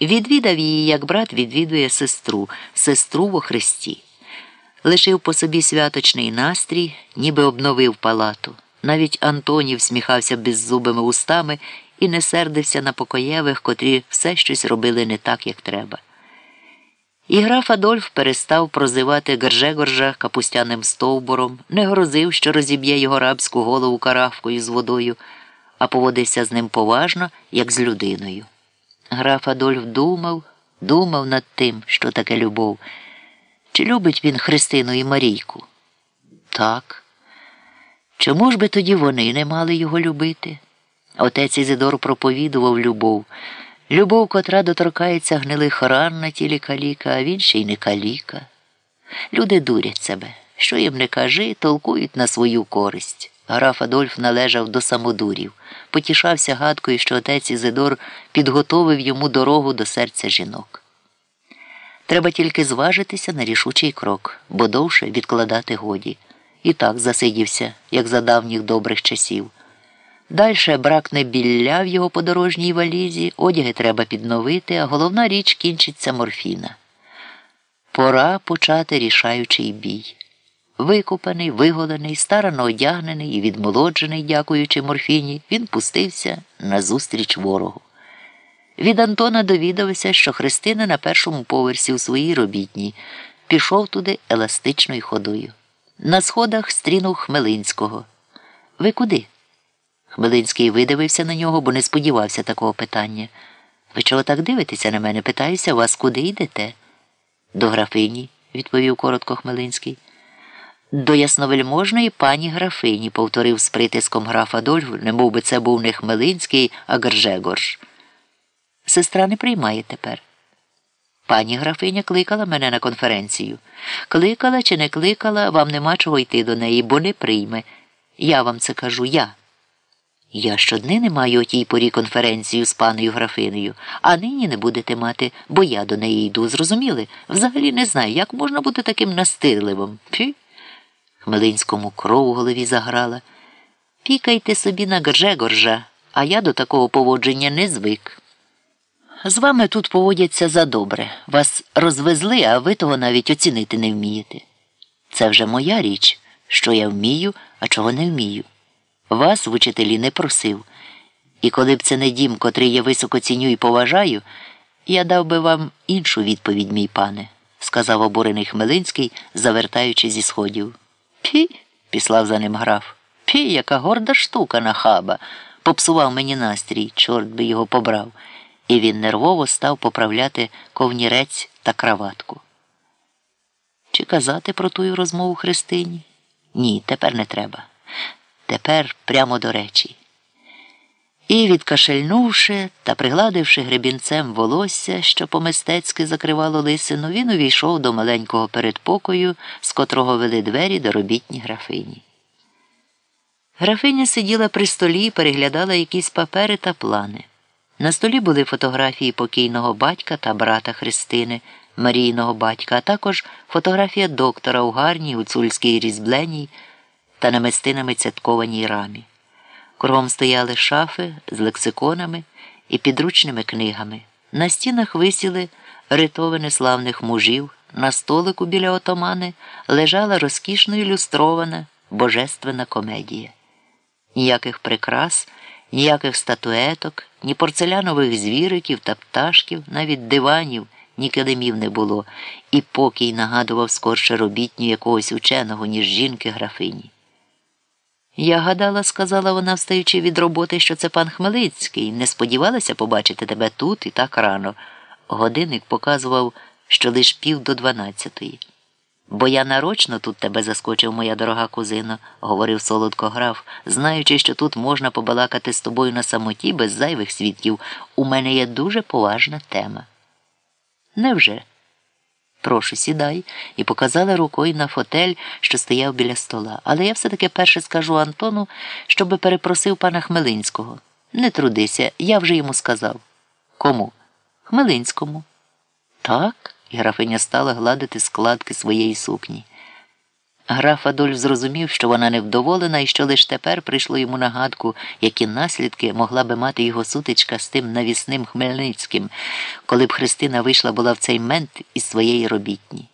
Відвідав її, як брат відвідує сестру, сестру во Христі. Лишив по собі святочний настрій, ніби обновив палату. Навіть Антоній всміхався беззубими устами і не сердився на покоєвих, котрі все щось робили не так, як треба. І граф Адольф перестав прозивати Гержегоржа капустяним стовбуром, не грозив, що розіб'є його рабську голову каравкою з водою, а поводився з ним поважно, як з людиною. Граф Адольф думав, думав над тим, що таке любов. Чи любить він Христину і Марійку? Так. Чому ж би тоді вони не мали його любити? Отець Ізидор проповідував любов. Любов, котра доторкається гнилих ран на тілі каліка, а він ще й не каліка. Люди дурять себе. Що їм не кажи, толкують на свою користь. Граф Адольф належав до самодурів, потішався гадкою, що отець Ізидор підготовив йому дорогу до серця жінок. Треба тільки зважитися на рішучий крок, бо довше відкладати годі. І так засидівся, як за давніх добрих часів. Дальше бракне білля в його подорожній валізі, одяги треба підновити, а головна річ кінчиться морфіна. Пора почати рішаючий бій. Викупаний, виголений, старано одягнений і відмолоджений, дякуючи морфіні, він пустився назустріч ворогу. Від Антона довідався, що Христина на першому поверсі у своїй робітній пішов туди еластичною ходою. На сходах стрінув Хмелинського. Ви куди? Хмелинський видивився на нього, бо не сподівався такого питання. Ви чого так дивитеся на мене? Питаюся вас, куди йдете? До графині, відповів коротко Хмелинський. До ясновельможної пані графині, повторив з притиском граф Адольф, не би це був не Хмелинський, а Гержегорж. Сестра не приймає тепер. Пані графиня кликала мене на конференцію. Кликала чи не кликала, вам нема чого йти до неї, бо не прийме. Я вам це кажу, я. Я щоднини маю о тій порі конференцію з паною графинею, а нині не будете мати, бо я до неї йду, зрозуміли? Взагалі не знаю, як можна бути таким настирливим. Хмелинському кров у голові заграла. Пікайте собі на Гржегоржа, а я до такого поводження не звик. З вами тут поводяться задобре. Вас розвезли, а ви того навіть оцінити не вмієте. Це вже моя річ, що я вмію, а чого не вмію. Вас в учителі не просив. І коли б це не дім, котрий я високо ціню і поважаю, я дав би вам іншу відповідь, мій пане, сказав обурений Хмелинський, завертаючи зі сходів. Пі, післав за ним граф. Пі, яка горда штука нахаба. Попсував мені настрій, чорт би його побрав і він нервово став поправляти ковнірець та краватку. Чи казати про тую розмову Христині? Ні, тепер не треба. Тепер прямо до речі. І, відкашельнувши та пригладивши гребінцем волосся, що по-мистецьки закривало лисину, він увійшов до маленького передпокою, з котрого вели двері до робітні графині. Графиня сиділа при столі і переглядала якісь папери та плани. На столі були фотографії покійного батька та брата Христини, Марійного батька, а також фотографія доктора у гарній гуцульській різьбленій та намистинами цяткованій рамі. Кругом стояли шафи з лексиконами і підручними книгами. На стінах висіли ритовини славних мужів, на столику біля отомани лежала розкішно ілюстрована божественна комедія. Ніяких прикрас, ніяких статуеток ні порцелянових звіриків та пташків, навіть диванів, ні килимів не було, і покій нагадував скорше робітню якогось ученого, ніж жінки графині. Я гадала, сказала вона, встаючи від роботи, що це пан Хмелицький, не сподівалася побачити тебе тут і так рано. Годинник показував, що лиш пів до дванадцятої. Бо я нарочно тут тебе заскочив, моя дорога кузина, говорив солодко граф, знаючи, що тут можна побалакати з тобою на самоті без зайвих свідків. У мене є дуже поважна тема. Невже? Прошу, сідай, і показала рукою на фотель, що стояв біля стола. Але я все таки перше скажу Антону, щоби перепросив пана Хмелинського. Не трудися, я вже йому сказав. Кому? Хмелинському. Так? і графиня стала гладити складки своєї сукні. Граф Адольф зрозумів, що вона невдоволена і що лише тепер прийшло йому нагадку, які наслідки могла би мати його сутичка з тим навісним Хмельницьким, коли б Христина вийшла була в цей мент із своєї робітні.